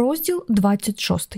Розділ 26.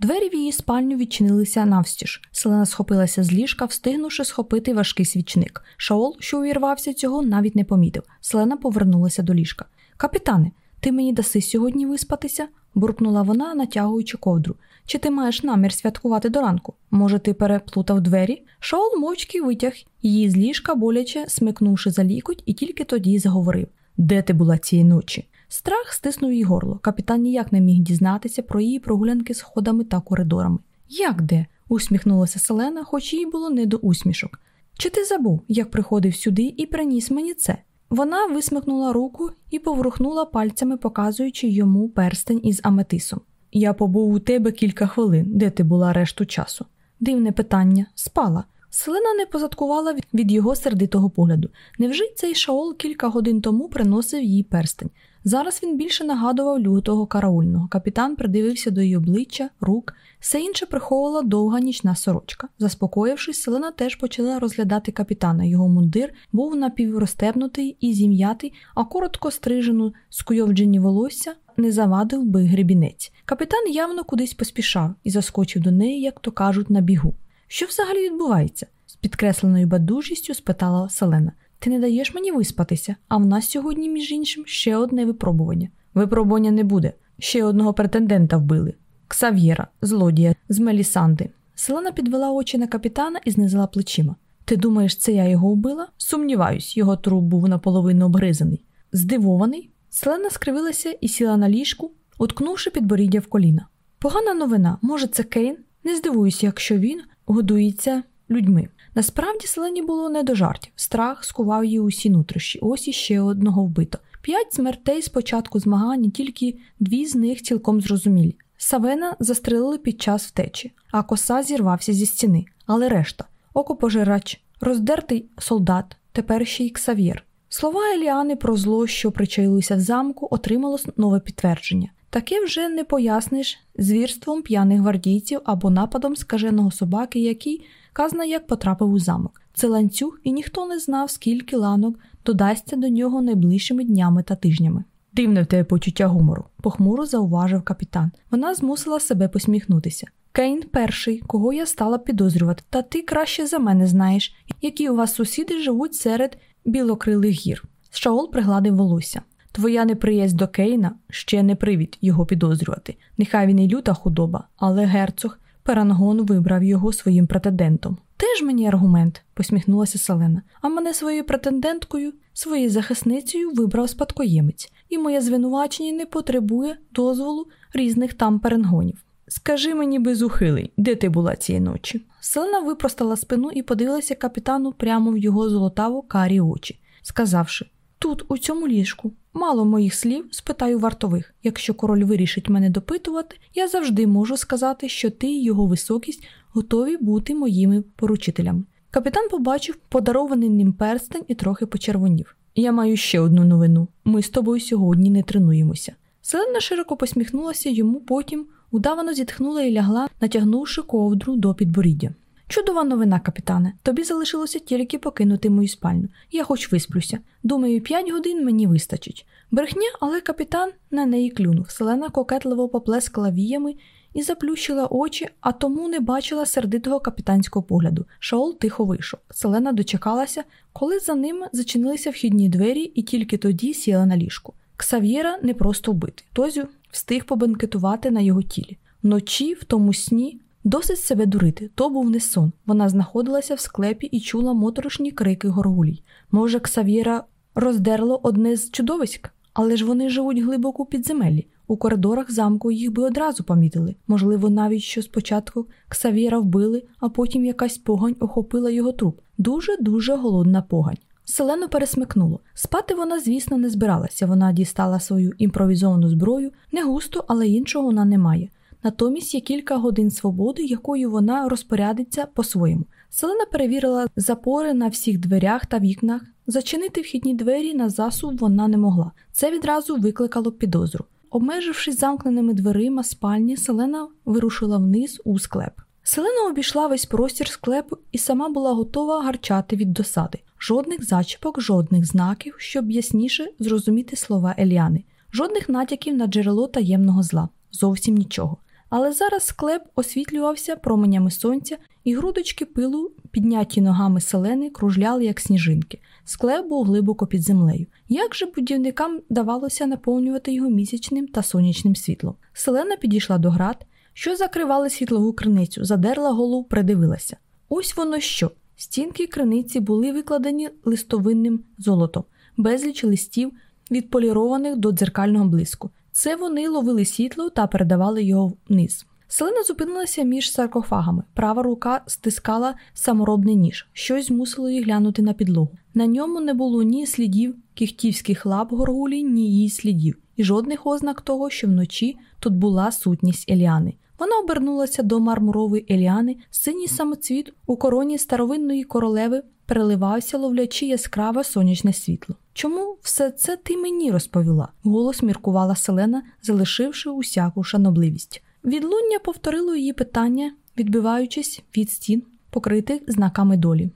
Двері в її спальню відчинилися навстіж. Селена схопилася з ліжка, встигнувши схопити важкий свічник. Шаол, що увірвався цього, навіть не помітив. Селена повернулася до ліжка. Капітане, ти мені даси сьогодні виспатися? буркнула вона, натягуючи ковдру. Чи ти маєш намір святкувати до ранку? Може, ти переплутав двері? Шаол мовчки витяг її з ліжка, боляче смикнувши за лікоть, і тільки тоді заговорив: Де ти була цієї ночі? Страх стиснув її горло. Капітан ніяк не міг дізнатися про її прогулянки сходами та коридорами. Як де? усміхнулася Селена, хоч їй було не до усмішок. Чи ти забув, як приходив сюди і приніс мені це? Вона висмикнула руку і поворухнула пальцями, показуючи йому перстень із аметисом. Я побув у тебе кілька хвилин, де ти була решту часу. Дивне питання, спала. Селена не позадкувала від його сердитого погляду. Невже цей шаол кілька годин тому приносив їй перстень? Зараз він більше нагадував лютого караульного. Капітан придивився до її обличчя, рук, все інше приховувала довга нічна сорочка. Заспокоївшись, селена теж почала розглядати капітана. Його мундир був напівростебнутий і зім'ятий, а коротко стрижену скуйовджені волосся не завадив би гребінець. Капітан явно кудись поспішав і заскочив до неї, як то кажуть, на бігу. Що взагалі відбувається? з підкресленою бадужістю спитала Селена. Ти не даєш мені виспатися, а в нас сьогодні, між іншим, ще одне випробування. Випробування не буде. Ще одного претендента вбили. Ксав'єра, злодія, з Мелісанди. Селена підвела очі на капітана і знизила плечима. Ти думаєш, це я його вбила? Сумніваюсь, його труп був наполовину обгризаний. Здивований, Селена скривилася і сіла на ліжку, уткнувши підборіддя в коліна. Погана новина, може, це Кейн? Не здивуюся, якщо він годується людьми. Насправді селені було не до жартів. Страх скував її усі нутрощі, ось іще одного вбито. П'ять смертей з початку змагань, тільки дві з них цілком зрозумілі. Савена застрелили під час втечі, а коса зірвався зі стіни. Але решта окопожирач, роздертий солдат, тепер ще й ксав'єр. Слова Еліани про зло, що причаїлося в замку, отримало нове підтвердження. Таке вже не поясниш звірством п'яних гвардійців або нападом скаженого собаки, який казна як потрапив у замок. Це ланцюг, і ніхто не знав, скільки ланок додасться до нього найближчими днями та тижнями. Дивне в тебе почуття гумору, похмуро зауважив капітан. Вона змусила себе посміхнутися. Кейн перший, кого я стала підозрювати, та ти краще за мене знаєш, які у вас сусіди живуть серед білокрилих гір. Шаол пригладив волосся. Твоя неприязнь до Кейна ще не привід його підозрювати. Нехай він і люта худоба, але герцог Перангон вибрав його своїм претендентом. Теж мені аргумент, посміхнулася Селена, а мене своєю претенденткою, своєю захисницею вибрав спадкоємець, і моє звинувачення не потребує дозволу різних там перенгонів. Скажи мені без ухилень, де ти була цієї ночі? Селена випростала спину і подивилася капітану прямо в його золотаво карі очі, сказавши Тут, у цьому ліжку, мало моїх слів, спитаю вартових. Якщо король вирішить мене допитувати, я завжди можу сказати, що ти і його високість готові бути моїми поручителями. Капітан побачив подарований ним перстень і трохи почервонів. Я маю ще одну новину. Ми з тобою сьогодні не тренуємося. Селена широко посміхнулася йому, потім удавано зітхнула і лягла, натягнувши ковдру до підборіддя. Чудова новина, капітане. Тобі залишилося тільки покинути мою спальню. Я хоч висплюся. Думаю, п'ять годин мені вистачить. Брехня, але капітан на неї клюнув. Селена кокетливо поплескала віями і заплющила очі, а тому не бачила сердитого капітанського погляду. Шаол тихо вийшов. Селена дочекалася, коли за ним зачинилися вхідні двері, і тільки тоді сіла на ліжку. Ксав'єра не просто вбити. Тозю встиг побенкетувати на його тілі. Вночі, в тому сні, Досить себе дурити, то був не сон. Вона знаходилася в склепі і чула моторошні крики горгулій. Може, Ксав'єра роздерло одне з чудовиськ, але ж вони живуть глибоко у підземеллі. У коридорах замку їх би одразу помітили. Можливо, навіть що спочатку Ксав'єра вбили, а потім якась погань охопила його труп. Дуже дуже голодна погань. Селену пересмикнуло. Спати вона, звісно, не збиралася. Вона дістала свою імпровізовану зброю, не густо, але іншого вона не має. Натомість є кілька годин свободи, якою вона розпорядиться по-своєму. Селена перевірила запори на всіх дверях та вікнах. Зачинити вхідні двері на засув вона не могла. Це відразу викликало підозру. Обмежившись замкненими дверима спальні, Селена вирушила вниз у склеп. Селена обійшла весь простір склепу і сама була готова гарчати від досади. Жодних зачіпок, жодних знаків, щоб ясніше зрозуміти слова Еліани, жодних натяків на джерело таємного зла. зовсім нічого. Але зараз склеп освітлювався променями сонця, і грудочки пилу, підняті ногами селени, кружляли, як сніжинки. Склеп був глибоко під землею. Як же будівникам давалося наповнювати його місячним та сонячним світлом? Селена підійшла до град, що закривали світлову криницю, задерла голову, придивилася. Ось воно що. Стінки криниці були викладені листовинним золотом, безліч листів, відполірованих до дзеркального блиску. Це вони ловили світло та передавали його вниз. Селена зупинилася між саркофагами. Права рука стискала саморобний ніж, щось змусило її глянути на підлогу. На ньому не було ні слідів кіхтівських лап горгулі, ні її слідів, і жодних ознак того, що вночі тут була сутність Еліани. Вона обернулася до мармурової Еліани, синій самоцвіт у короні старовинної королеви переливався, ловлячи яскраве сонячне світло. Чому все це ти мені розповіла? Голос міркувала Селена, залишивши усяку шанобливість. Відлуння повторило її питання, відбиваючись від стін, покритих знаками долі.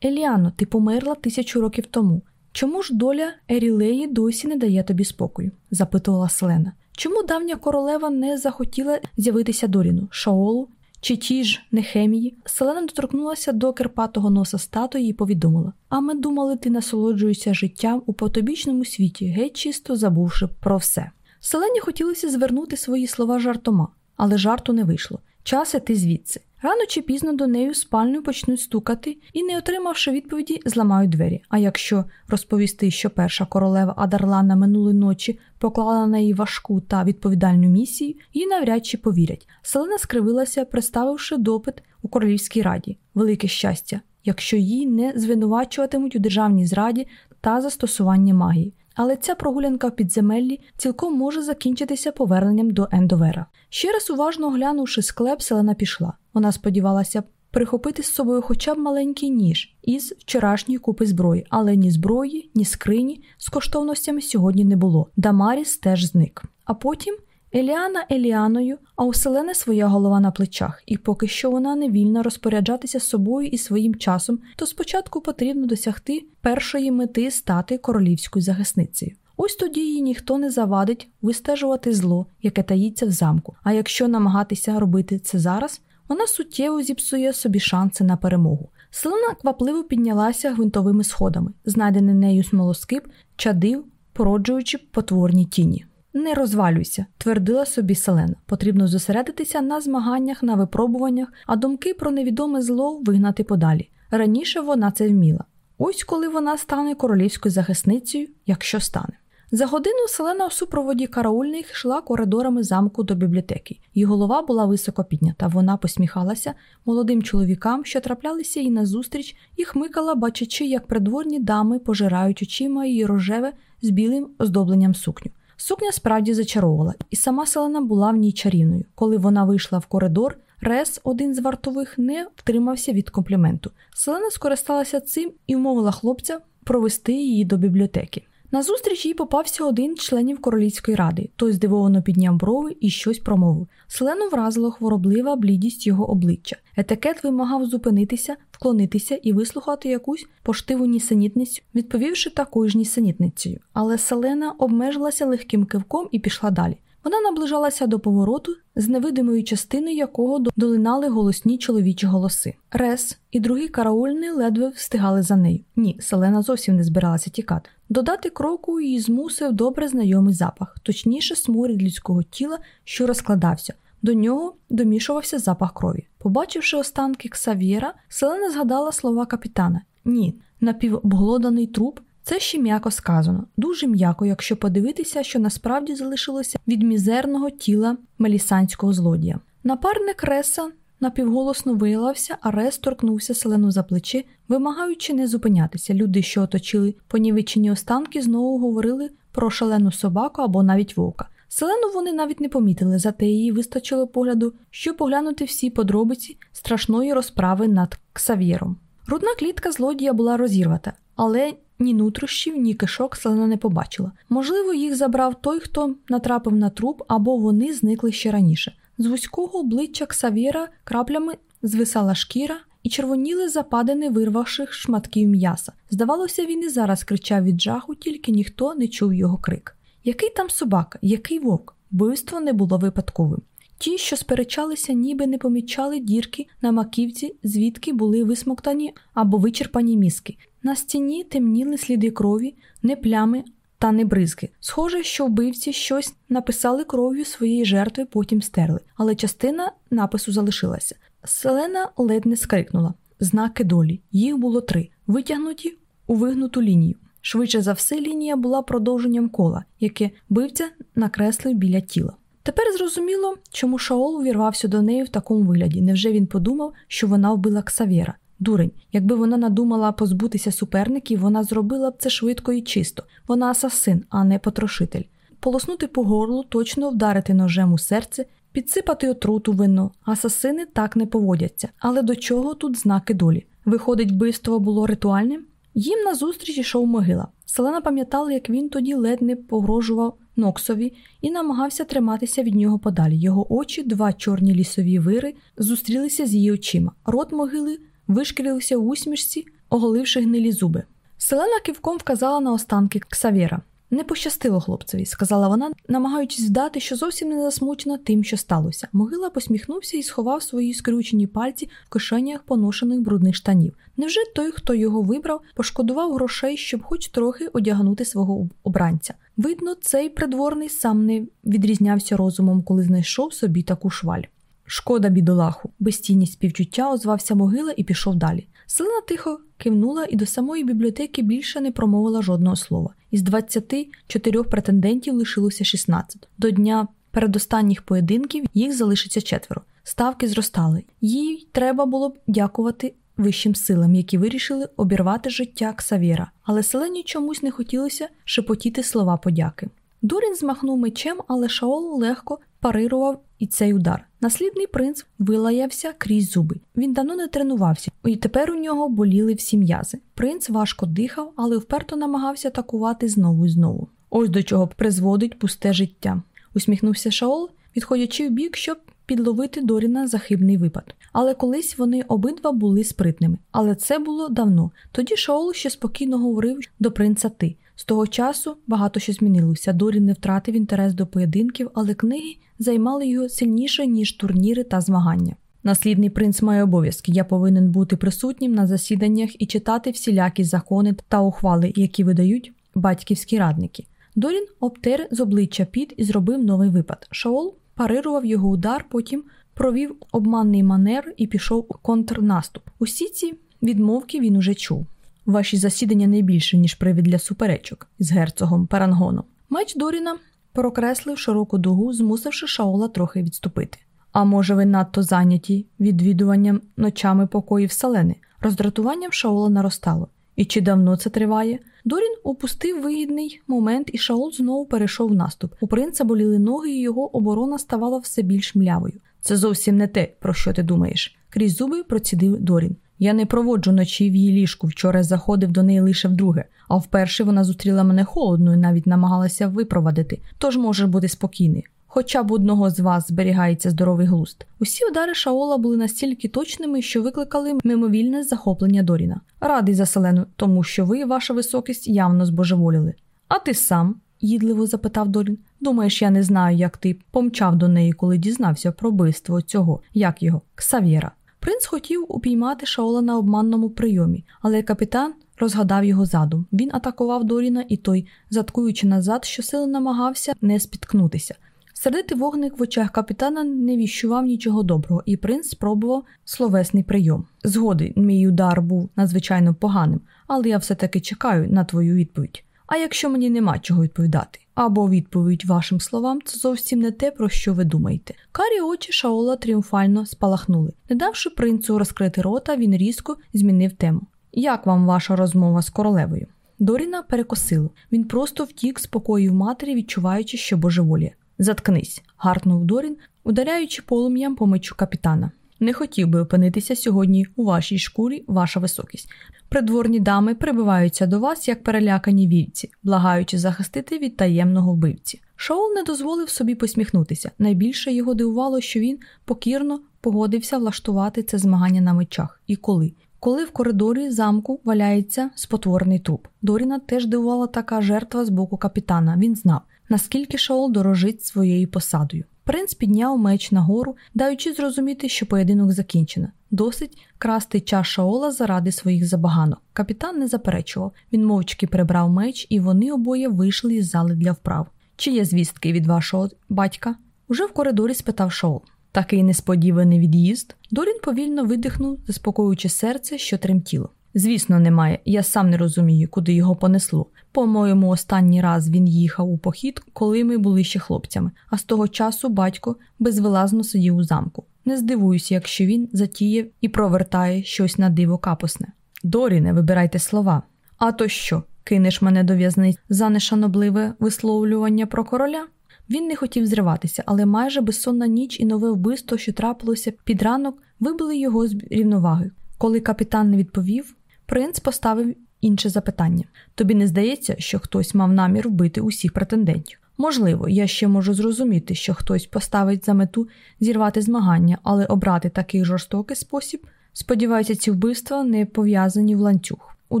Еліано, ти померла тисячу років тому. Чому ж доля Ерілеї досі не дає тобі спокою? запитувала Селена. Чому давня королева не захотіла з'явитися Доріну, Шаолу чи ті ж Нехемії? Селена доторкнулася до керпатого носа статуї і повідомила: А ми думали, ти насолоджуєшся життям у потобічному світі, геть чисто забувши про все. Селені хотілося звернути свої слова жартома, але жарту не вийшло. Час іти звідси. Рано чи пізно до неї спальню почнуть стукати і, не отримавши відповіді, зламають двері. А якщо розповісти, що перша королева Адарлана минулої ночі поклала на її важку та відповідальну місію, їй навряд чи повірять. Селена скривилася, представивши допит у королівській раді. Велике щастя, якщо її не звинувачуватимуть у державній зраді та застосуванні магії але ця прогулянка в підземеллі цілком може закінчитися поверненням до Ендовера. Ще раз уважно оглянувши склеп, селена пішла. Вона сподівалася прихопити з собою хоча б маленький ніж із вчорашньої купи зброї, але ні зброї, ні скрині з коштовностями сьогодні не було. Дамаріс теж зник. А потім Еліана Еліаною, а у Селени своя голова на плечах, і поки що вона не вільна розпоряджатися собою і своїм часом, то спочатку потрібно досягти першої мети стати королівською захисницею. Ось тоді їй ніхто не завадить вистежувати зло, яке таїться в замку. А якщо намагатися робити це зараз, вона суттєво зіпсує собі шанси на перемогу. Селена квапливо піднялася гвинтовими сходами, знайдений нею смолоскип, чадив, породжуючи потворні тіні. Не розвалюйся, твердила собі Селена. Потрібно зосередитися на змаганнях, на випробуваннях, а думки про невідоме зло вигнати подалі. Раніше вона це вміла. Ось коли вона стане королівською захисницею, якщо стане. За годину селена в супроводі караульних йшла коридорами замку до бібліотеки. Її голова була високо піднята. Вона посміхалася молодим чоловікам, що траплялися їй назустріч, і хмикала, бачачи, як придворні дами пожирають очима її рожеве з білим оздобленням сукню. Сукня справді зачаровувала, і сама Селена була в ній чарівною. Коли вона вийшла в коридор, Рес, один з вартових, не втримався від компліменту. Селена скористалася цим і вмовила хлопця провести її до бібліотеки. Назустріч їй попався один з членів королівської ради. Той здивовано підняв брови і щось промовив. Селену вразило хвороблива блідість його обличчя. Етикет вимагав зупинитися, вклонитися і вислухати якусь поштиву нісенітницю, відповівши такою ж нісенітницею. Але Селена обмежилася легким кивком і пішла далі. Вона наближалася до повороту, з невидимої частини якого долинали голосні чоловічі голоси. Рес і другий караульний ледве встигали за нею. Ні, Селена зовсім не збиралася тікати. Додати кроку її змусив добре знайомий запах, точніше, сморід людського тіла, що розкладався. До нього домішувався запах крові. Побачивши останки Ксав'єра, Селена згадала слова капітана: ні, напівобглоданий труп це ще м'яко сказано, дуже м'яко, якщо подивитися, що насправді залишилося від мізерного тіла мелісанського злодія. Напарник Реса напівголосно виявився, а Рес торкнувся селену за плечі, вимагаючи не зупинятися. Люди, що оточили понівечені останки, знову говорили про шалену собаку або навіть вовка. Селену вони навіть не помітили, зате її вистачило погляду, щоб поглянути всі подробиці страшної розправи над Ксав'єром. Рудна клітка злодія була розірвата, але ні нутрощів, ні кишок селена не побачила. Можливо, їх забрав той, хто натрапив на труп, або вони зникли ще раніше. З вузького обличчя Ксавіра краплями звисала шкіра і червоніли западини вирвавших шматків м'яса. Здавалося, він і зараз кричав від жаху, тільки ніхто не чув його крик. Який там собака, який вовк? Вбивство не було випадковим. Ті, що сперечалися, ніби не помічали дірки на маківці, звідки були висмоктані або вичерпані мізки. На стіні темніли сліди крові, не плями, та не бризки. Схоже, що вбивці щось написали кров'ю своєї жертви, потім стерли, але частина напису залишилася. Селена ледь не скрикнула. Знаки долі. Їх було три, витягнуті у вигнуту лінію. Швидше за все, лінія була продовженням кола, яке бивця накреслив біля тіла. Тепер зрозуміло, чому Шаол увірвався до неї в такому вигляді. Невже він подумав, що вона вбила Ксавєра? Дурень, якби вона надумала позбутися суперників, вона зробила б це швидко і чисто. Вона асасин, а не потрошитель. Полоснути по горлу, точно вдарити ножем у серце, підсипати отруту вино. Асасини так не поводяться. Але до чого тут знаки долі? Виходить, вбивство було ритуальним? Їм назустріч ішов могила. Селена пам'ятала, як він тоді ледь не погрожував Ноксові і намагався триматися від нього подалі. Його очі, два чорні лісові вири, зустрілися з її очима. Рот могили вишкірився у усмішці, оголивши гнилі зуби. Селена кивком вказала на останки Ксавєра. Не пощастило хлопцеві, сказала вона, намагаючись вдати, що зовсім не засмучена тим, що сталося. Могила посміхнувся і сховав свої скрючені пальці в кишенях поношених брудних штанів. Невже той, хто його вибрав, пошкодував грошей, щоб хоч трохи одягнути свого обранця? Видно, цей придворний сам не відрізнявся розумом, коли знайшов собі таку шваль. Шкода, бідолаху, безцінність співчуття озвався могила і пішов далі. Селена тихо кивнула і до самої бібліотеки більше не промовила жодного слова. Із 24 претендентів лишилося 16. До дня передостанніх поєдинків їх залишиться четверо. Ставки зростали. Їй треба було б дякувати вищим силам, які вирішили обірвати життя Ксавіра, але селені чомусь не хотілося шепотіти слова подяки. Дурін змахнув мечем, але Шаол легко парирував і цей удар. Наслідний принц вилаявся крізь зуби. Він давно не тренувався, і тепер у нього боліли всі м'язи. Принц важко дихав, але вперто намагався атакувати знову і знову. Ось до чого призводить пусте життя. Усміхнувся Шаол, відходячи в бік, щоб підловити Доріна за хибний випад. Але колись вони обидва були спритними. Але це було давно. Тоді Шаол ще спокійно говорив до принца ти. З того часу багато що змінилося. Дорін не втратив інтерес до поєдинків, але книги займали його сильніше, ніж турніри та змагання. Наслідний принц має обов'язки. Я повинен бути присутнім на засіданнях і читати всілякі закони та ухвали, які видають батьківські радники. Дорін обтер з обличчя під і зробив новий випад. Шаол парирував його удар, потім провів обманний манер і пішов у контрнаступ. Усі ці відмовки він уже чув. Ваші засідання не більше, ніж привід для суперечок з герцогом Парангоном. Меч Доріна прокреслив широку дугу, змусивши Шаола трохи відступити. А може, ви надто зайняті відвідуванням ночами покоїв селени? Роздратуванням Шаола наростало. І чи давно це триває? Дорін упустив вигідний момент, і Шаол знову перейшов в наступ. У принца боліли ноги, і його оборона ставала все більш млявою. Це зовсім не те, про що ти думаєш. Крізь зуби процідив Дорін. Я не проводжу ночі в її ліжку. Вчора заходив до неї лише вдруге, а вперше вона зустріла мене холодно і навіть намагалася випровадити, тож можеш бути спокійний. Хоча б одного з вас зберігається здоровий глуст. Усі удари Шаола були настільки точними, що викликали мимовільне захоплення Доріна. Радий за селену, тому що ви, ваша високість, явно збожеволіли. А ти сам, їдливо запитав Дорін. Думаєш, я не знаю, як ти помчав до неї, коли дізнався про вбивство цього, як його, Ксавєра. Принц хотів упіймати Шаола на обманному прийомі, але капітан розгадав його задум. Він атакував Доріна, і той, заткуючи назад, щосили намагався не спіткнутися. Сердитий вогник в очах капітана не віщував нічого доброго, і принц спробував словесний прийом. Згоди, мій удар був надзвичайно поганим, але я все-таки чекаю на твою відповідь. А якщо мені нема чого відповідати? Або відповідь вашим словам це зовсім не те, про що ви думаєте. Карі очі Шаола тріумфально спалахнули. Не давши принцу розкрити рота, він різко змінив тему. Як вам ваша розмова з королевою? Доріна перекосило. Він просто втік з покоїв матері, відчуваючи, що божеволіє. Заткнись, гаркнув Дорін, ударяючи полум'ям по мечу капітана. Не хотів би опинитися сьогодні у вашій шкурі, ваша високість. Придворні дами прибиваються до вас як перелякані вівці, благаючи захистити від таємного вбивці. Шоул не дозволив собі посміхнутися. Найбільше його дивувало, що він покірно погодився влаштувати це змагання на мечах. І коли? Коли в коридорі замку валяється спотворений труп. Доріна теж дивувала така жертва з боку капітана. Він знав, наскільки Шаол дорожить своєю посадою. Принц підняв меч нагору, даючи зрозуміти, що поєдинок закінчено. Досить красти час Шаола заради своїх забаганок. Капітан не заперечував. Він мовчки прибрав меч, і вони обоє вийшли із зали для вправ. Чи є звістки від вашого батька? Уже в коридорі спитав Шаол. Такий несподіваний від'їзд. Дорін повільно видихнув, заспокоюючи серце, що тремтіло. Звісно, немає. Я сам не розумію, куди його понесло. По-моєму, останній раз він їхав у похід, коли ми були ще хлопцями, а з того часу батько безвилазно сидів у замку. Не здивуюся, якщо він затіяв і провертає щось на диво капусне. Доріне, вибирайте слова. А то що, кинеш мене до в'язниць за нешанобливе висловлювання про короля? Він не хотів зриватися, але майже безсонна ніч і нове вбивство, що трапилося під ранок, вибили його з рівноваги. Коли капітан не відповів, принц поставив інше запитання: тобі не здається, що хтось мав намір вбити усіх претендентів? Можливо, я ще можу зрозуміти, що хтось поставить за мету зірвати змагання, але обрати такий жорстокий спосіб, сподіваюся, ці вбивства не пов'язані в ланцюг. У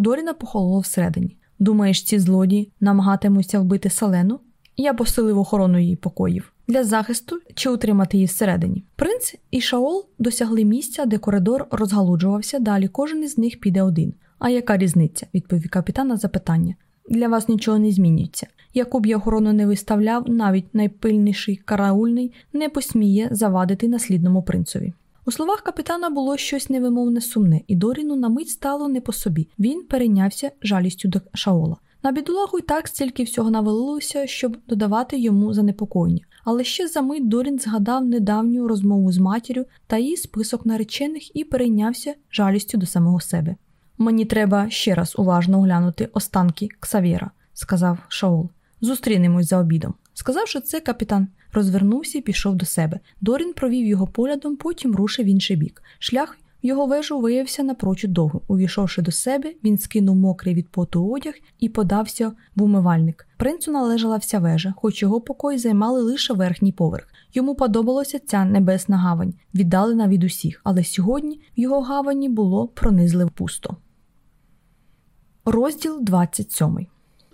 Доріна похололо всередині. Думаєш, ці злодії намагатимуться вбити Селену? Я посилив охорону її покоїв для захисту чи утримати її всередині. Принц і Шаол досягли місця, де коридор розгалуджувався. Далі кожен із них піде один. А яка різниця? відповів капітан на запитання. Для вас нічого не змінюється. Яку б я охорону не виставляв, навіть найпильніший караульний не посміє завадити наслідному принцові. У словах капітана було щось невимовне сумне, і Доріну на мить стало не по собі. Він перейнявся жалістю до Шаола. На бідолагу й так стільки всього навалилося, щоб додавати йому занепокоєння. Але ще за мить Дорін згадав недавню розмову з матір'ю та її список наречених і перейнявся жалістю до самого себе. Мені треба ще раз уважно оглянути останки Ксавєра, сказав Шаол. Зустрінемось за обідом. Сказавши це, капітан розвернувся і пішов до себе. Дорін провів його поглядом, потім рушив інший бік. Шлях його вежу виявився напрочуд довгим. Увійшовши до себе, він скинув мокрий від поту одяг і подався в умивальник. Принцу належала вся вежа, хоч його покої займали лише верхній поверх. Йому подобалася ця небесна гавань, віддалена від усіх, але сьогодні в його гавані було пронизливо пусто. Розділ 27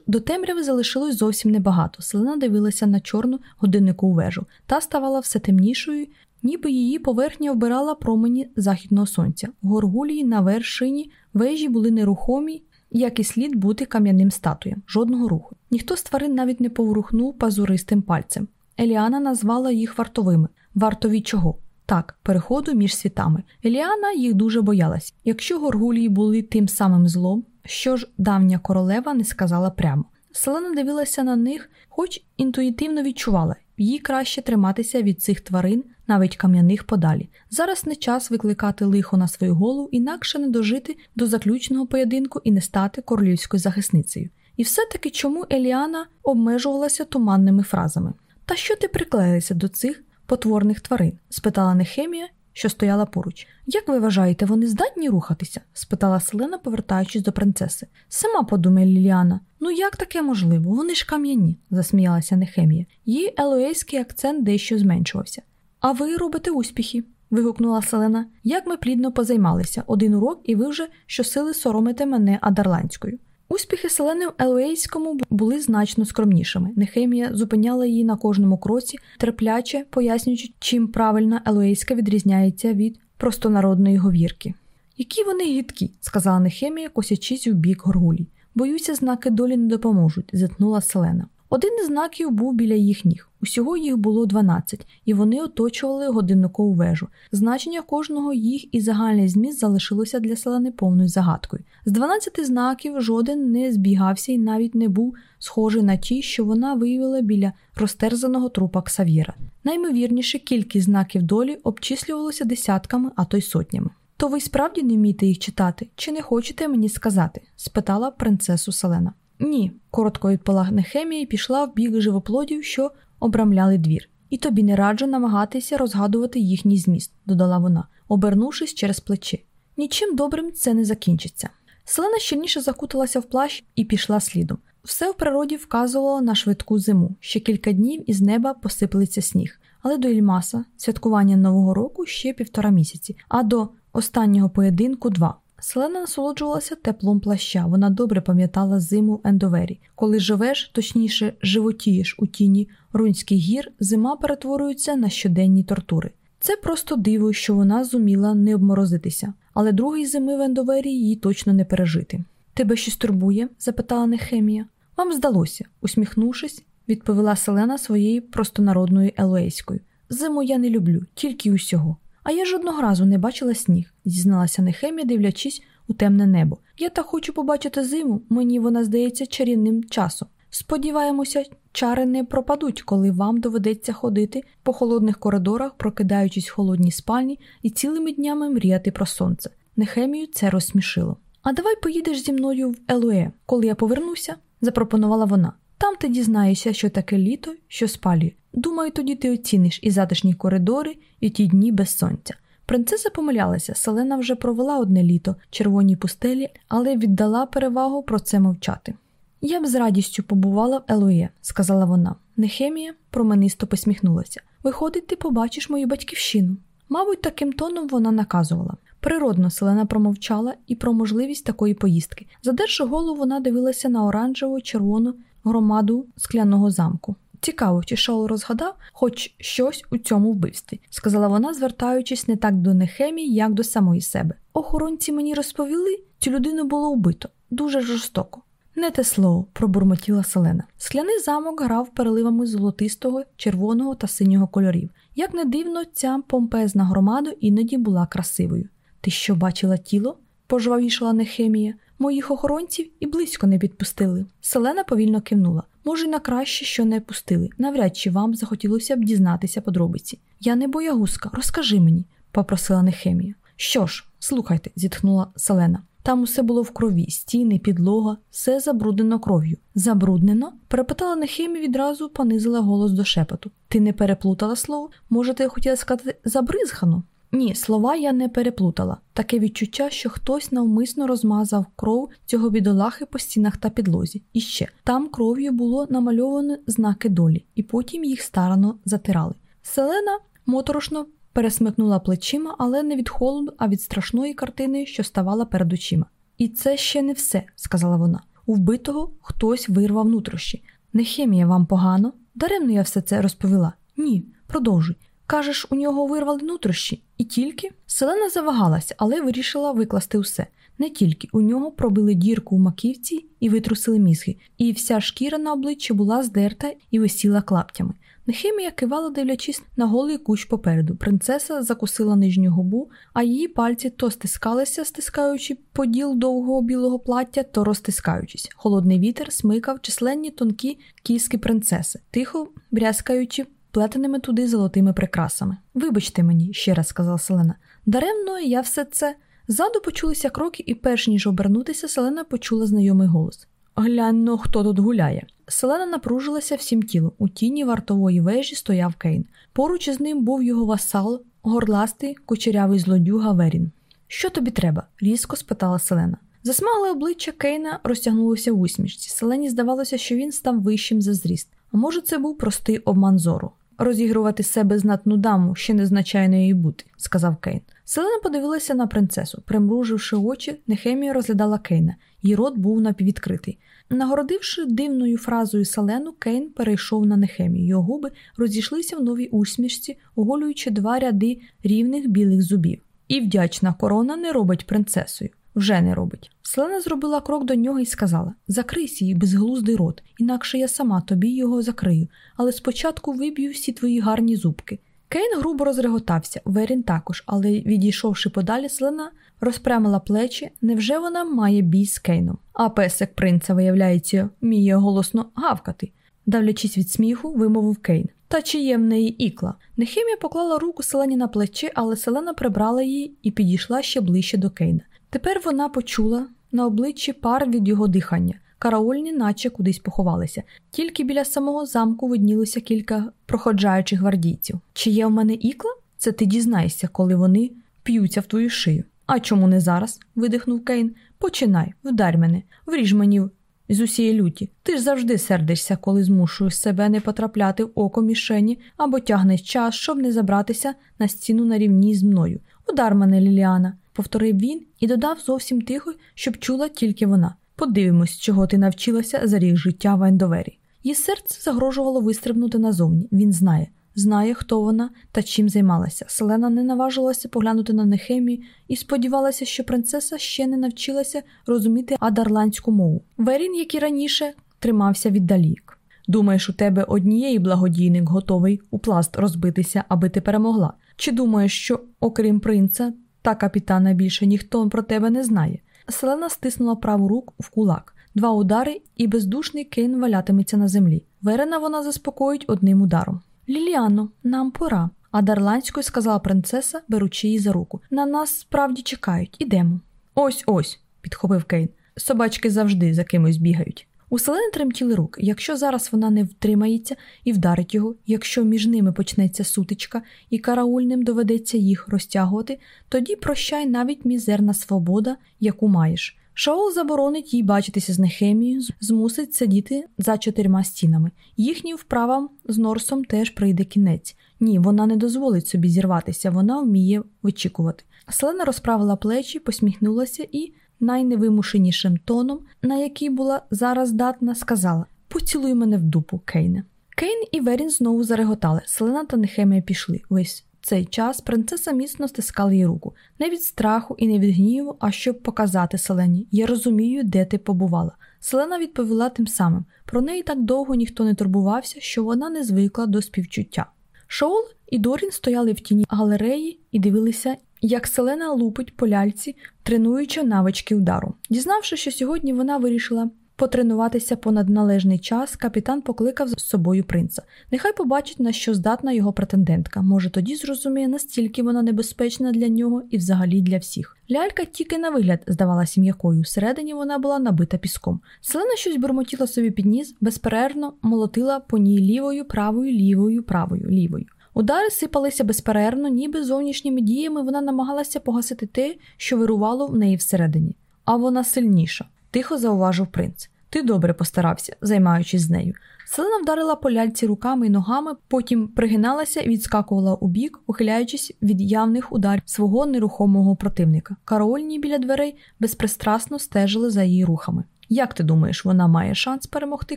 до темряви залишилось зовсім небагато. Селена дивилася на чорну годиннику вежу та ставала все темнішою, ніби її поверхня вбирала промені західного сонця. Горгулії на вершині вежі були нерухомі, як і слід бути кам'яним статуям, жодного руху. Ніхто з тварин навіть не поворухнув пазуристим пальцем. Еліана назвала їх вартовими. Вартові чого? Так, переходу між світами. Еліана їх дуже боялась. Якщо горгулії були тим самим злом, що ж давня королева не сказала прямо. Селена дивилася на них, хоч інтуїтивно відчувала, їй краще триматися від цих тварин, навіть кам'яних подалі. Зараз не час викликати лихо на свою голову, інакше не дожити до заключного поєдинку і не стати королівською захисницею. І все-таки чому Еліана обмежувалася туманними фразами? Та що ти приклеїлася до цих потворних тварин? спитала Нехемія, що стояла поруч. Як ви вважаєте, вони здатні рухатися? спитала Селена, повертаючись до принцеси. Сама подумає Ліліана. Ну як таке можливо? Вони ж кам'яні, засміялася Нехемія. Її елоейський акцент дещо зменшувався. А ви робите успіхи. вигукнула Селена. Як ми плідно позаймалися один урок, і ви вже щосили соромите мене адарландською. Успіхи Селени в Елуейському були значно скромнішими. Нехемія зупиняла її на кожному кроці, терпляче пояснюючи, чим правильна Елуейська відрізняється від простонародної говірки. Які вони гідкі, сказала Нехемія, косячись у бік горгулі. Боюся, знаки долі не допоможуть, зітхнула Селена. Один із знаків був біля їх ніг. Усього їх було 12, і вони оточували годинникову вежу. Значення кожного їх і загальний зміст залишилося для селени повною загадкою. З 12 знаків жоден не збігався і навіть не був схожий на ті, що вона виявила біля розтерзаного трупа Ксавіра. Наймовірніше, кількість знаків долі обчислювалося десятками, а то й сотнями. То ви справді не вмієте їх читати, чи не хочете мені сказати? спитала принцесу Селена. Ні, коротко відповіла Нехемія і пішла в бік живоплодів, що обрамляли двір. І тобі не раджу намагатися розгадувати їхній зміст, додала вона, обернувшись через плечі. Нічим добрим це не закінчиться. Селена щільніше закуталася в плащ і пішла слідом. Все в природі вказувало на швидку зиму. Ще кілька днів із неба посиплеться сніг, але до Ільмаса святкування Нового року ще півтора місяці, а до останнього поєдинку два. Селена насолоджувалася теплом плаща. Вона добре пам'ятала зиму в Ендовері. Коли живеш, точніше, животієш у тіні рунських гір, зима перетворюється на щоденні тортури. Це просто диво, що вона зуміла не обморозитися, але другої зими в Ендовері їй точно не пережити. Тебе щось турбує? запитала Нехемія. Вам здалося, усміхнувшись, відповіла Селена своєю простонародною елоейською. Зиму я не люблю, тільки усього. А я жодного разу не бачила сніг, зізналася Нехемія, дивлячись у темне небо. Я так хочу побачити зиму, мені вона здається чарівним часом. Сподіваємося, чари не пропадуть, коли вам доведеться ходити по холодних коридорах, прокидаючись в холодній спальні і цілими днями мріяти про сонце. Нехемію це розсмішило. А давай поїдеш зі мною в Елуе, коли я повернуся, запропонувала вона. Там ти дізнаєшся, що таке літо, що спалює. Думаю, тоді ти оціниш і затишні коридори, і ті дні без сонця. Принцеса помилялася, Селена вже провела одне літо в червоній пустелі, але віддала перевагу про це мовчати. Я б з радістю побувала в Елує, сказала вона. Нехемія променисто посміхнулася. Виходить, ти побачиш мою батьківщину. Мабуть, таким тоном вона наказувала. Природно, Селена промовчала і про можливість такої поїздки. Задерши голову, вона дивилася на оранжеву червону громаду скляного замку. Цікаво, чи Шоу розгадав хоч щось у цьому вбивстві, сказала вона, звертаючись не так до Нехемії, як до самої себе. Охоронці мені розповіли, цю людину було вбито дуже жорстоко. Не те слово, пробурмотіла Селена. Скляний замок грав переливами золотистого, червоного та синього кольорів. Як не дивно, ця помпезна громада іноді була красивою. Ти що бачила тіло? пожвавішала Нехемія. Моїх охоронців і близько не підпустили. Селена повільно кивнула. Може, на краще, що не пустили. Навряд чи вам захотілося б дізнатися подробиці. Я не боягузка, розкажи мені, попросила Нехемія. Що ж, слухайте, зітхнула Селена. Там усе було в крові, стіни, підлога, все забруднено кров'ю. Забруднено? перепитала Нехемія відразу понизила голос до шепоту. Ти не переплутала слово? Може, ти хотіла сказати забризгано? Ні, слова я не переплутала. Таке відчуття, що хтось навмисно розмазав кров цього бідолахи по стінах та підлозі. І ще там кров'ю було намальовано знаки долі, і потім їх старано затирали. Селена моторошно пересмикнула плечима, але не від холоду, а від страшної картини, що ставала перед очима. І це ще не все, сказала вона. У вбитого хтось вирвав нутрощі. Не хімія вам погано? Даремно я все це розповіла. Ні, продовжуй. Кажеш, у нього вирвали нутрощі, і тільки селена завагалася, але вирішила викласти усе. Не тільки у нього пробили дірку у маківці і витрусили мізги, і вся шкіра на обличчі була здерта і висіла клаптями. Нехимія кивала, дивлячись на голий кущ попереду. Принцеса закусила нижню губу, а її пальці то стискалися, стискаючи поділ довгого білого плаття, то розтискаючись. Холодний вітер смикав численні тонкі кіски принцеси, тихо брязкаючи плетеними туди золотими прикрасами. Вибачте мені, ще раз сказала Селена. Даремно я все це. Ззаду почулися кроки, і, перш ніж обернутися, Селена почула знайомий голос. Глянь ну, хто тут гуляє. Селена напружилася всім тілом. У тіні вартової вежі стояв Кейн. Поруч із ним був його васал, горластий, кучерявий злодюга Верін. Що тобі треба? різко спитала Селена. Засмагле обличчя Кейна розтягнулося в усмішці. Селені здавалося, що він став вищим за зріст. А може, це був простий обман зору. Розігрувати себе знатну даму ще не означає неї бути, сказав Кейн. Селена подивилася на принцесу. Примруживши очі, Нехемія розглядала Кейна. Її рот був напіввідкритий. Нагородивши дивною фразою Селену, Кейн перейшов на Нехемію. Його губи розійшлися в новій усмішці, оголюючи два ряди рівних білих зубів. І вдячна корона не робить принцесою. Вже не робить. Селена зробила крок до нього і сказала: Закрийся її безглуздий рот, інакше я сама тобі його закрию, але спочатку виб'ю всі твої гарні зубки. Кейн грубо розреготався, Верін також, але, відійшовши подалі, Селена розпрямила плечі. Невже вона має бій з Кейном? А песик принца, виявляється, вміє голосно гавкати. Давлячись від сміху, вимовив Кейн. Та чи є в неї ікла? Нехимія поклала руку селені на плечі, але селена прибрала її і підійшла ще ближче до Кейна. Тепер вона почула на обличчі пар від його дихання. Караульні, наче кудись поховалися. Тільки біля самого замку виднілося кілька проходжаючих гвардійців. Чи є в мене ікла? Це ти дізнаєшся, коли вони п'ються в твою шию. А чому не зараз? видихнув Кейн. Починай, вдарь мене, вріж мені з усієї люті. Ти ж завжди сердишся, коли змушуєш себе не потрапляти в око мішені або тягнеш час, щоб не забратися на стіну на рівні з мною. Удар мене, Ліліана. Повторив він і додав зовсім тихо, щоб чула тільки вона. Подивимось, чого ти навчилася за рік життя в Ендовері. Її серце загрожувало вистрибнути назовні. Він знає, знає, хто вона та чим займалася. Селена не наважилася поглянути на Нехемію і сподівалася, що принцеса ще не навчилася розуміти адарландську мову. Верін, як і раніше, тримався віддалік. Думаєш, у тебе однієї благодійник готовий у пласт розбитися, аби ти перемогла? Чи думаєш, що, окрім принца та капітана, більше ніхто про тебе не знає? Селена стиснула праву руку в кулак, два удари, і бездушний Кейн валятиметься на землі. Верена вона заспокоїть одним ударом. Ліліано, нам пора. А дарландською сказала принцеса, беручи її за руку. На нас справді чекають, ідемо. Ось ось, підхопив Кейн. Собачки завжди за кимось бігають. У Селени тремтіли руки. Якщо зараз вона не втримається і вдарить його, якщо між ними почнеться сутичка і караульним доведеться їх розтягувати, тоді прощай навіть мізерна свобода, яку маєш. Шаол заборонить їй бачитися з Нехемією, змусить сидіти за чотирма стінами. Їхнім вправам з Норсом теж прийде кінець. Ні, вона не дозволить собі зірватися, вона вміє вичікувати. Селена розправила плечі, посміхнулася і найневимушенішим тоном, на який була зараз здатна, сказала: Поцілуй мене в дупу, Кейне. Кейн і Верін знову зареготали. Селена та Нехемія пішли. Весь цей час принцеса міцно стискала їй руку, не від страху і не від гніву, а щоб показати Селені. Я розумію, де ти побувала. Селена відповіла тим самим. Про неї так довго ніхто не турбувався, що вона не звикла до співчуття. Шоул і Дорін стояли в тіні галереї і дивилися як Селена лупить по ляльці, тренуючи навички удару. Дізнавши, що сьогодні вона вирішила потренуватися понад належний час, капітан покликав з собою принца. Нехай побачить, на що здатна його претендентка. Може, тоді зрозуміє, настільки вона небезпечна для нього і взагалі для всіх. Лялька тільки на вигляд здавалася м'якою. Всередині вона була набита піском. Селена щось бурмотіла собі під ніс, безперервно молотила по ній лівою, правою, лівою, правою, лівою. Удари сипалися безперервно, ніби зовнішніми діями вона намагалася погасити те, що вирувало в неї всередині. А вона сильніша, тихо зауважив принц. Ти добре постарався, займаючись з нею. Селена вдарила по ляльці руками і ногами, потім пригиналася і відскакувала у бік, ухиляючись від явних ударів свого нерухомого противника. Караульні біля дверей безпристрасно стежили за її рухами. Як ти думаєш, вона має шанс перемогти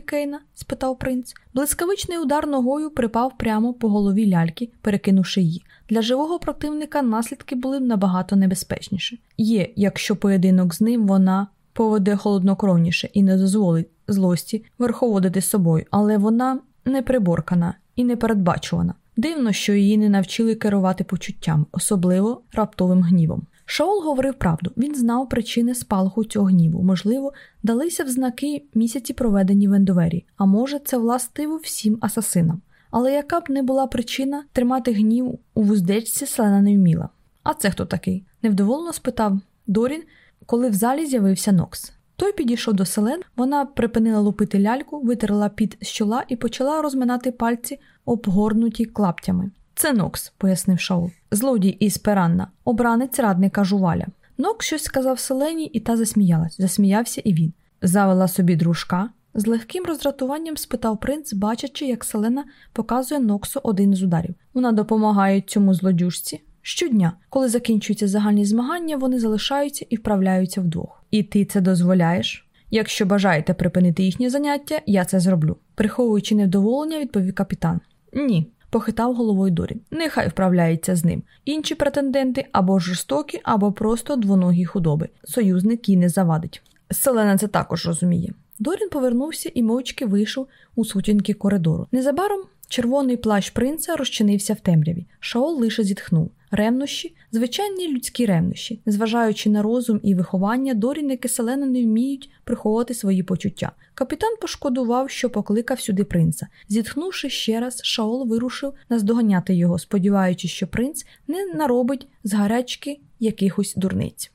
Кейна? спитав принц. Блискавичний удар ногою припав прямо по голові ляльки, перекинувши її. Для живого противника наслідки були набагато небезпечніші. Є, якщо поєдинок з ним вона поведе холоднокровніше і не дозволить злості верховодити собою, але вона не приборкана і не передбачувана. Дивно, що її не навчили керувати почуттям, особливо раптовим гнівом. Шаол говорив правду, він знав причини спалаху цього гніву. Можливо, далися в знаки місяці, проведені в Ендовері, а може, це властиво всім асасинам. Але яка б не була причина тримати гнів у вуздечці, Селена не вміла. А це хто такий? невдоволено спитав Дорін, коли в залі з'явився Нокс. Той підійшов до селен, вона припинила лупити ляльку, витерла під з чола і почала розминати пальці, обгорнуті клаптями. Це Нокс, пояснив Шаул. Злодій із Перанна, обранець радника жуваля. Нокс щось сказав Селені, і та засміялась. Засміявся і він. Завела собі дружка. З легким роздратуванням спитав принц, бачачи, як Селена показує Ноксу один з ударів. Вона допомагає цьому злодюжці. Щодня, коли закінчуються загальні змагання, вони залишаються і вправляються вдвох. І ти це дозволяєш? Якщо бажаєте припинити їхнє заняття, я це зроблю. Приховуючи невдоволення, відповів капітан. Ні, похитав головою Дорін. Нехай вправляється з ним. Інші претенденти або жорстокі, або просто двоногі худоби. Союзник їй не завадить. Селена це також розуміє. Дорін повернувся і мовчки вийшов у сутінки коридору. Незабаром червоний плащ принца розчинився в темряві. Шаол лише зітхнув. Ревнощі, звичайні людські ревнощі, зважаючи на розум і виховання, дорінники Селена не вміють приховувати свої почуття. Капітан пошкодував, що покликав сюди принца. Зітхнувши ще раз, Шаол вирушив наздоганяти його, сподіваючись, що принц не наробить з гарячки якихось дурниць.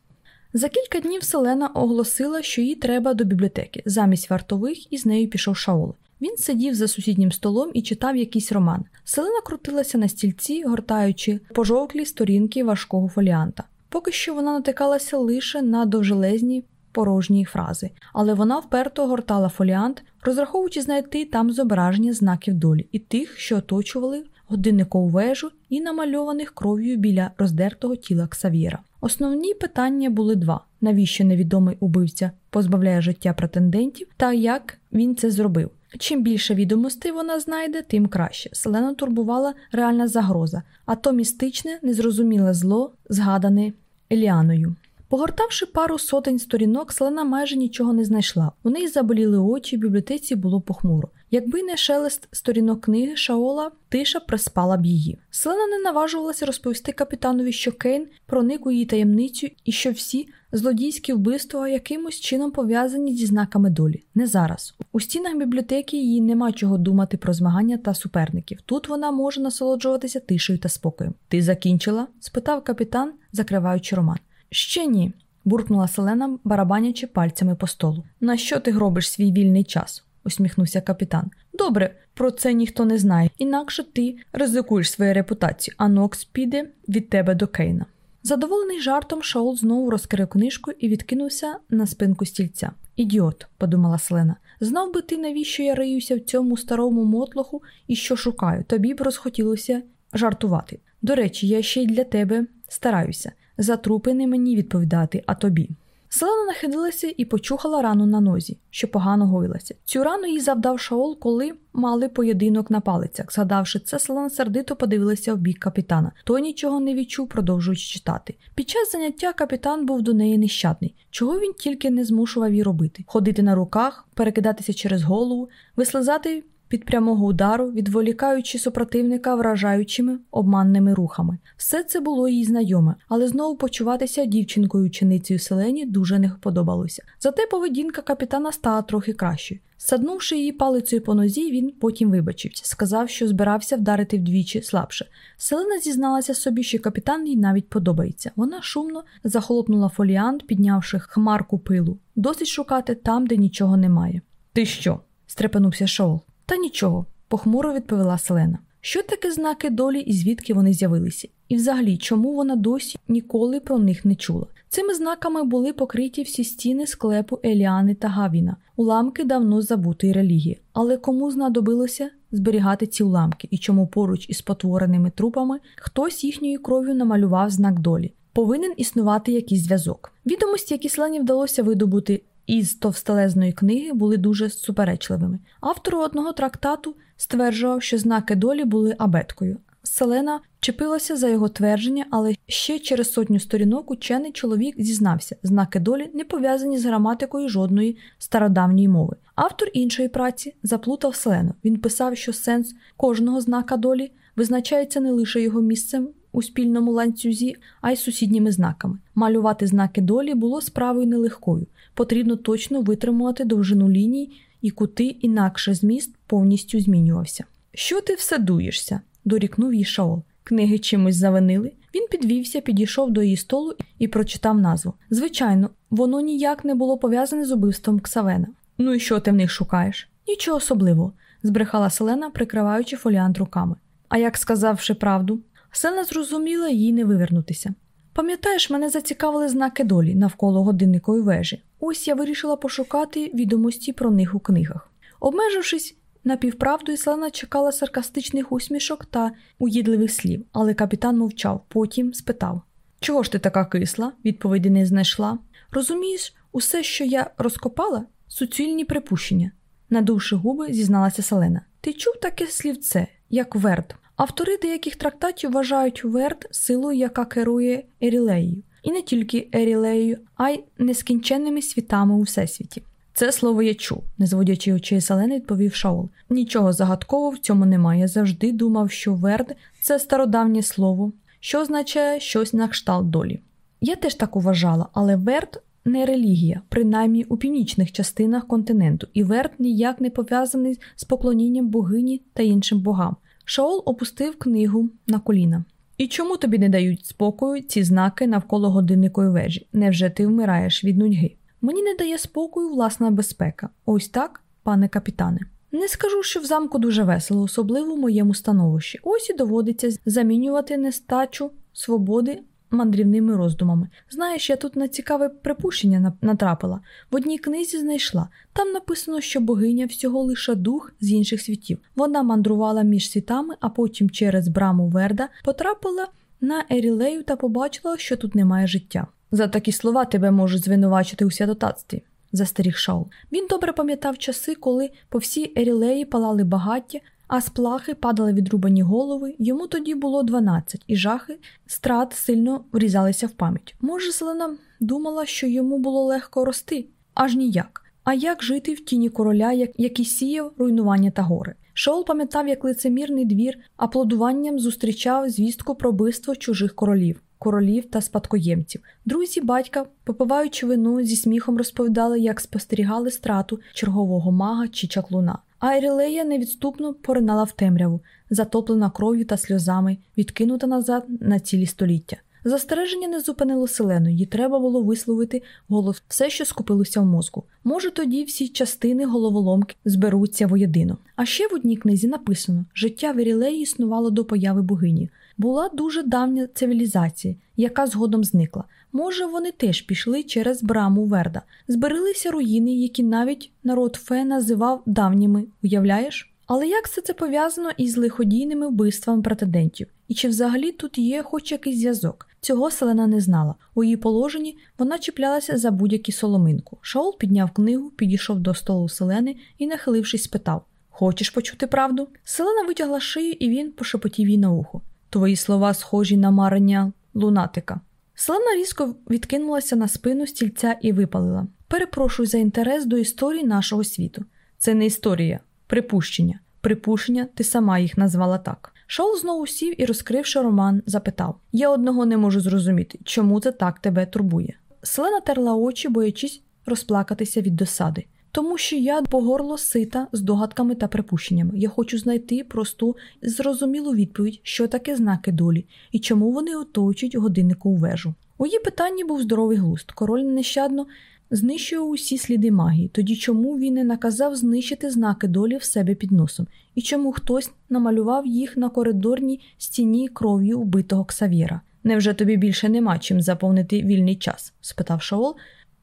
За кілька днів Селена оголосила, що їй треба до бібліотеки. Замість вартових із нею пішов Шаол. Він сидів за сусіднім столом і читав якийсь роман. Селена крутилася на стільці, гортаючи пожовклі сторінки важкого фоліанта. Поки що вона натикалася лише на довжелезні порожні фрази, але вона вперто гортала фоліант, розраховуючи знайти там зображення знаків долі і тих, що оточували годинникову вежу і намальованих кров'ю біля роздертого тіла Ксавіра. Основні питання були два: навіщо невідомий убивця позбавляє життя претендентів, та як він це зробив. Чим більше відомостей вона знайде, тим краще. Селену турбувала реальна загроза, а то містичне, незрозуміле зло, згадане Еліаною. Погортавши пару сотень сторінок, Селена майже нічого не знайшла. У неї заболіли очі, в бібліотеці було похмуро. Якби не шелест сторінок книги Шаола, тиша приспала б її. Селена не наважувалася розповісти капітанові, що Кейн проник у її таємницю і що всі злодійські вбивства якимось чином пов'язані зі знаками долі. Не зараз. У стінах бібліотеки їй нема чого думати про змагання та суперників. Тут вона може насолоджуватися тишею та спокоєм. Ти закінчила? спитав капітан, закриваючи роман. Ще ні, буркнула Селена, барабанячи пальцями по столу. На що ти гробиш свій вільний час? Усміхнувся капітан. Добре, про це ніхто не знає, інакше ти ризикуєш свою репутацію, а Нокс піде від тебе до Кейна. Задоволений жартом, Шаол знову розкрив книжку і відкинувся на спинку стільця. Ідіот, подумала Селена, знав би ти, навіщо я риюся в цьому старому мотлоху і що шукаю, тобі б розхотілося жартувати. До речі, я ще й для тебе стараюся. За трупи не мені відповідати, а тобі. Селена нахилилася і почухала рану на нозі, що погано гоїлася. Цю рану їй завдав Шаол, коли мали поєдинок на палицях. Згадавши це, Селена сердито подивилася в бік капітана. Той нічого не відчув, продовжуючи читати. Під час заняття капітан був до неї нещадний. Чого він тільки не змушував її робити: ходити на руках, перекидатися через голову, вислизати від прямого удару, відволікаючи супротивника вражаючими обманними рухами. Все це було їй знайоме, але знову почуватися дівчинкою ученицею селені дуже не подобалося. Зате поведінка капітана стала трохи кращою. Саднувши її палицею по нозі, він потім вибачився, сказав, що збирався вдарити вдвічі слабше. Селена зізналася собі, що капітан їй навіть подобається. Вона шумно захолопнула фоліант, піднявши хмарку пилу. Досить шукати там, де нічого немає. Ти що? стрепенувся Шоул. Та нічого, похмуро відповіла Селена. Що таке знаки долі і звідки вони з'явилися? І взагалі, чому вона досі ніколи про них не чула? Цими знаками були покриті всі стіни склепу Еліани та Гавіна, уламки давно забутої релігії. Але кому знадобилося зберігати ці уламки і чому поруч із потвореними трупами хтось їхньою кров'ю намалював знак долі? Повинен існувати якийсь зв'язок. Відомості, які селені вдалося видобути із товстелезної книги були дуже суперечливими. Автор одного трактату стверджував, що знаки долі були абеткою. Селена чепилася за його твердження, але ще через сотню сторінок учений чоловік зізнався, знаки долі не пов'язані з граматикою жодної стародавньої мови. Автор іншої праці заплутав Селену. Він писав, що сенс кожного знака долі визначається не лише його місцем у спільному ланцюзі, а й сусідніми знаками. Малювати знаки долі було справою нелегкою. Потрібно точно витримувати довжину ліній і кути, інакше зміст повністю змінювався. Що ти все дуєшся? дорікнув їй Шаол. Книги чимось завинили. Він підвівся, підійшов до її столу і прочитав назву. Звичайно, воно ніяк не було пов'язане з убивством Ксавена. Ну і що ти в них шукаєш? Нічого особливого, збрехала Селена, прикриваючи фоліант руками. А як сказавши правду, Селена зрозуміла їй не вивернутися. Пам'ятаєш, мене зацікавили знаки долі навколо годинникової вежі. Ось я вирішила пошукати відомості про них у книгах. Обмежившись напівправдою, Селена чекала саркастичних усмішок та уїдливих слів, але капітан мовчав, потім спитав: Чого ж ти така кисла? Відповіді не знайшла. Розумієш, усе, що я розкопала, суцільні припущення. Надувши губи, зізналася Селена. Ти чув таке слівце, як верд? Автори деяких трактатів вважають верд силою, яка керує Ерілеєю, і не тільки Ерілеєю, а й нескінченними світами у всесвіті. Це слово я чув, не зводячи очей Селени, відповів Шаул. Нічого загадкового в цьому немає. Я завжди думав, що верд це стародавнє слово, що означає щось на кшталт долі. Я теж так вважала, але верд не релігія, принаймні у північних частинах континенту, і верд ніяк не пов'язаний з поклонінням богині та іншим богам. Шаол опустив книгу на коліна. І чому тобі не дають спокою ці знаки навколо годинникої вежі? Невже ти вмираєш від нудьги? Мені не дає спокою власна безпека. Ось так, пане капітане. Не скажу, що в замку дуже весело, особливо в моєму становищі. Ось і доводиться замінювати нестачу свободи мандрівними роздумами. Знаєш, я тут на цікаве припущення натрапила. В одній книзі знайшла. Там написано, що богиня всього лише дух з інших світів. Вона мандрувала між світами, а потім через браму Верда потрапила на Ерілею та побачила, що тут немає життя. За такі слова тебе можуть звинувачити у святотатстві, застеріг Шаул. Він добре пам'ятав часи, коли по всій Ерілеї палали багаття, а з плахи падали відрубані голови. Йому тоді було 12, і жахи страт сильно врізалися в пам'ять. Може, Селена думала, що йому було легко рости, аж ніяк. А як жити в тіні короля, який сіяв руйнування та гори? Шоул пам'ятав, як лицемірний двір аплодуванням зустрічав звістку про вбивство чужих королів, королів та спадкоємців. Друзі батька, попиваючи вину, зі сміхом розповідали, як спостерігали страту чергового мага чи чаклуна. А Ерілея невідступно поринала в темряву, затоплена кров'ю та сльозами, відкинута назад на цілі століття. Застереження не зупинило селену, їй треба було висловити голос все, що скупилося в мозку. Може, тоді всі частини головоломки зберуться воєдино. А ще в одній книзі написано: життя Верілеї існувало до появи богині. Була дуже давня цивілізація, яка згодом зникла. Може, вони теж пішли через браму Верда. Зберилися руїни, які навіть народ Фе називав давніми, уявляєш? Але як все це пов'язано із лиходійними вбивствами претендентів? І чи взагалі тут є хоч якийсь зв'язок? Цього Селена не знала. У її положенні вона чіплялася за будь-яку соломинку. Шаол підняв книгу, підійшов до столу Селени і, нахилившись, спитав: Хочеш почути правду? Селена витягла шию, і він пошепотів їй на ухо. Твої слова схожі на марення лунатика. Селена різко відкинулася на спину стільця і випалила. Перепрошую за інтерес до історії нашого світу. Це не історія, припущення. Припущення, ти сама їх назвала так. Шоу знову сів і, розкривши роман, запитав: Я одного не можу зрозуміти, чому це так тебе турбує. Селена терла очі, боячись розплакатися від досади. Тому що я по горло сита з догадками та припущеннями. Я хочу знайти просту, зрозумілу відповідь, що таке знаки долі і чому вони оточують годиннику вежу. У її питанні був здоровий глузд. Король нещадно знищує усі сліди магії, тоді чому він не наказав знищити знаки долі в себе під носом, і чому хтось намалював їх на коридорній стіні кров'ю вбитого Ксав'єра? Невже тобі більше нема чим заповнити вільний час? спитав Шаол,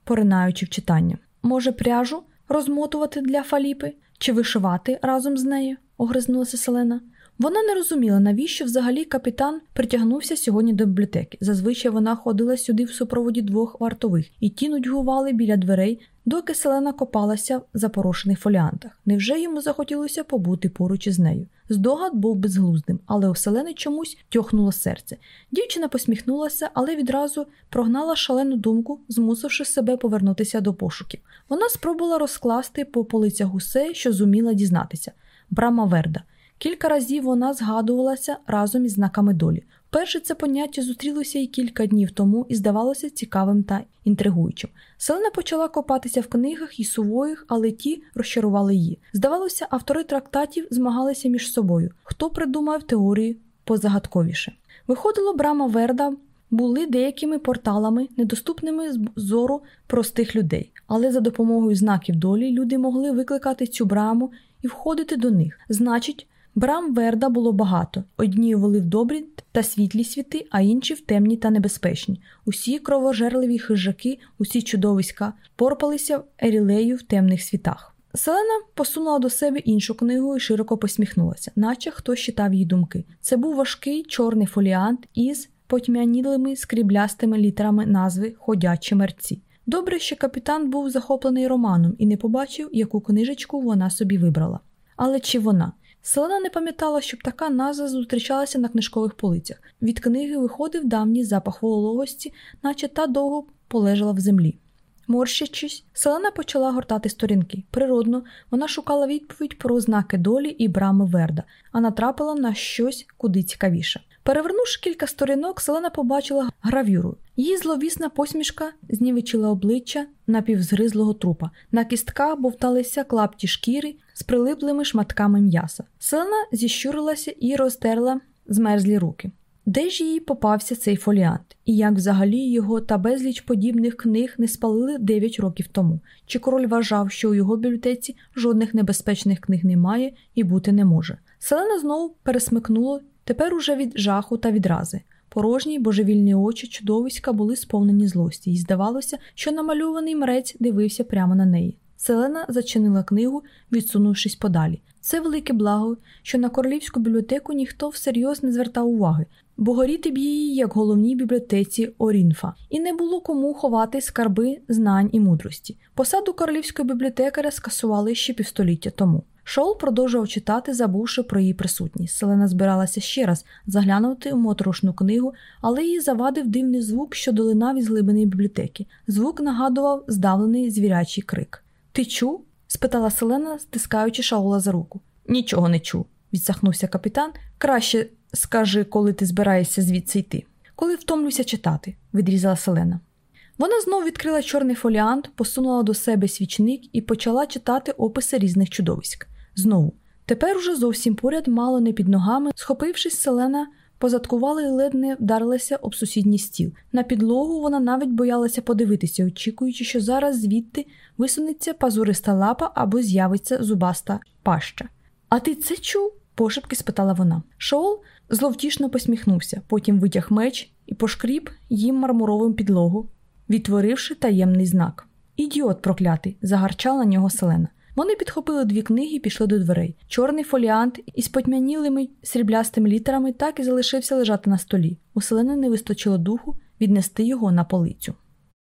поринаючи в читання. Може, пряжу розмотувати для фаліпи чи вишивати разом з нею? огризнулася Селена. Вона не розуміла, навіщо взагалі капітан притягнувся сьогодні до бібліотеки. Зазвичай вона ходила сюди в супроводі двох вартових, і ті нудьгували біля дверей, доки селена копалася в запорошених фоліантах. Невже йому захотілося побути поруч із нею? Здогад був безглуздим, але у селени чомусь тьохнуло серце. Дівчина посміхнулася, але відразу прогнала шалену думку, змусивши себе повернутися до пошуків. Вона спробувала розкласти по полицях усе, що зуміла дізнатися. Брама Верда. Кілька разів вона згадувалася разом із знаками долі. Перше це поняття зустрілося і кілька днів тому і здавалося цікавим та інтригуючим. Селена почала копатися в книгах і сувоїх, але ті розчарували її. Здавалося, автори трактатів змагалися між собою, хто придумав теорії позагадковіше. Виходило, брама Верда були деякими порталами, недоступними з зору простих людей, але за допомогою знаків долі люди могли викликати цю браму і входити до них. Значить, Брам Верда було багато. Одні вели в добрі та світлі світи, а інші в темні та небезпечні. Усі кровожерливі хижаки, усі чудовиська порпалися ерілею в темних світах. Селена посунула до себе іншу книгу і широко посміхнулася, наче хтось читав її думки. Це був важкий чорний фоліант із потьмянілими скріблястими літерами назви Ходячі мерці. Добре, що капітан був захоплений романом і не побачив, яку книжечку вона собі вибрала. Але чи вона? Селена не пам'ятала, щоб така назва зустрічалася на книжкових полицях. Від книги виходив давній запах вологості, наче та довго полежала в землі. Морщачись, селена почала гортати сторінки. Природно, вона шукала відповідь про знаки долі і брами Верда, а натрапила на щось куди цікавіше. Перевернувши кілька сторінок, селена побачила гравюру. Її зловісна посмішка знівечила обличчя напівзгризлого трупа. На кістках бовталися клапті шкіри з прилиплими шматками м'яса. Селена зіщурилася і розтерла змерзлі руки. Де ж їй попався цей фоліант, і як взагалі його та безліч подібних книг не спалили 9 років тому? Чи король вважав, що у його бібліотеці жодних небезпечних книг немає і бути не може? Селена знову пересмикнуло, тепер уже від жаху та відрази. Порожні божевільні очі чудовиська були сповнені злості, і здавалося, що намальований мрець дивився прямо на неї. Селена зачинила книгу, відсунувшись подалі. Це велике благо, що на королівську бібліотеку ніхто всерйоз не звертав уваги. Бо горіти б її як головній бібліотеці Орінфа, і не було кому ховати скарби знань і мудрості. Посаду королівського бібліотекаря скасували ще півстоліття тому. Шоул продовжував читати, забувши про її присутність. Селена збиралася ще раз заглянути у моторошну книгу, але її завадив дивний звук, що долинав із глибини бібліотеки. Звук нагадував здавлений звірячий крик. Ти чув? спитала Селена, стискаючи Шаула за руку. Нічого не чув, відсахнувся капітан. Краще скажи, коли ти збираєшся звідси йти. Коли втомлюся читати, відрізала Селена. Вона знов відкрила чорний фоліант, посунула до себе свічник і почала читати описи різних чудовиськ. Знову, тепер уже зовсім поряд, мало не під ногами, схопившись, селена, позадкувала і ледь не вдарилася об сусідній стіл. На підлогу вона навіть боялася подивитися, очікуючи, що зараз звідти висунеться пазуриста лапа або з'явиться зубаста паща. А ти це чув? пошепки спитала вона. Шоул зловтішно посміхнувся, потім витяг меч і пошкріб їм мармуровим підлогу, відтворивши таємний знак. Ідіот проклятий, загарчала на нього селена. Вони підхопили дві книги і пішли до дверей. Чорний фоліант із потьмянілими сріблястими літерами так і залишився лежати на столі. У селени не вистачило духу віднести його на полицю.